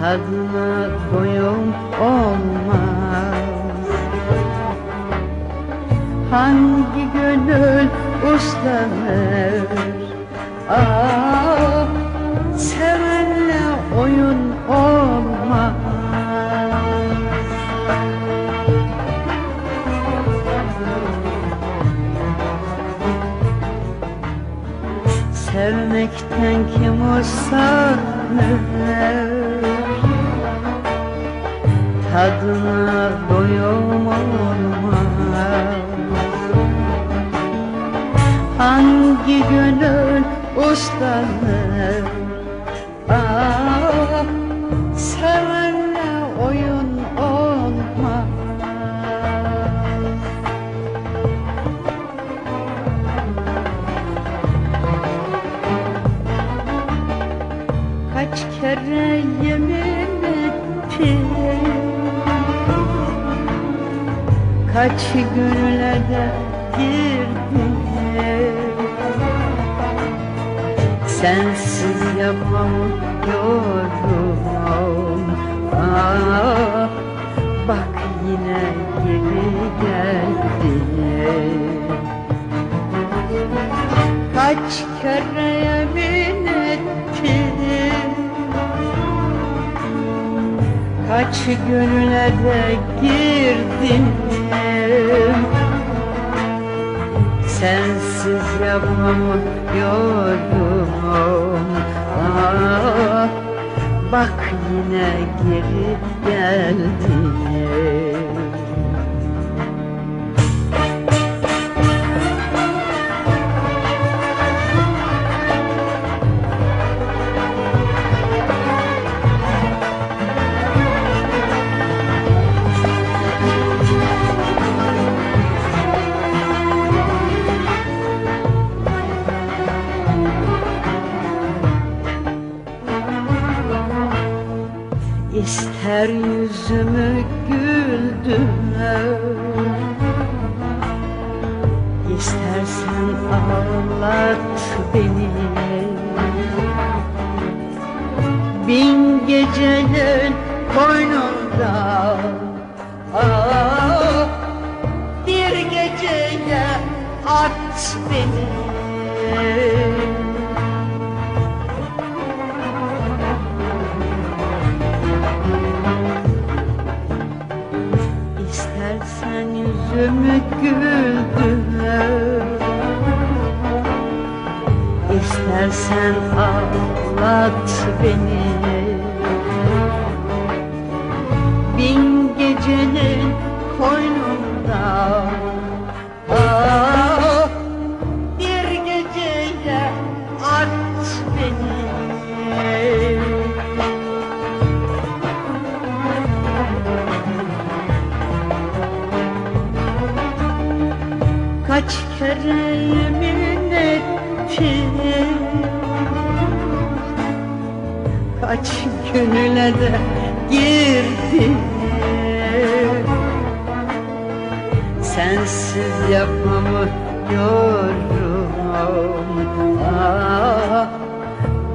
Tadına doyum olmaz. Hangi gönül uslanır? Ah sevenle oyun olmaz. Sevmekten kim usanır Tadına doyum Hangi gönül uslanır Ah sevenle oyun olmaz. Kaç kere yemin ettim Kaç günle de girdim Sensiz yapamıyorum. Ah, Bak yine geri geldin Kaç kere yemin ettim? Kaç gönüle de girdim Sensiz yapamıyorum ah, Bak yine geri geldin İster yüzümü güldür İstersen ağlat beni. Bin gecenin koynunda ah, Bir geceye at beni İstersen ağlat beni. Bin gecenin koynunda. Ah, Bir geceye at beni. Kaç kere yemin Kaç gönüle de girdim Sensiz yapamıyorum ah,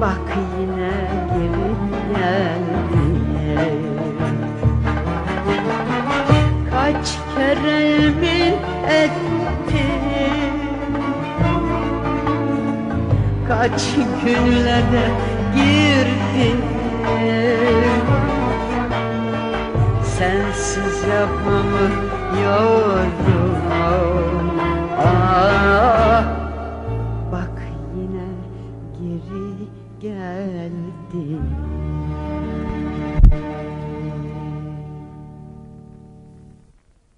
Bak yine geri geldin Kaç kere yemin ettim? Kaç günle de girdim. Sensiz yapmamı yavrum Ah bak yine geri geldim.